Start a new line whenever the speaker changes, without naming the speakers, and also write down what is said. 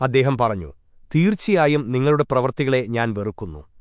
അദ്ദേഹം പറഞ്ഞു തീർച്ചയായും നിങ്ങളുടെ പ്രവൃത്തികളെ ഞാൻ വെറുക്കുന്നു.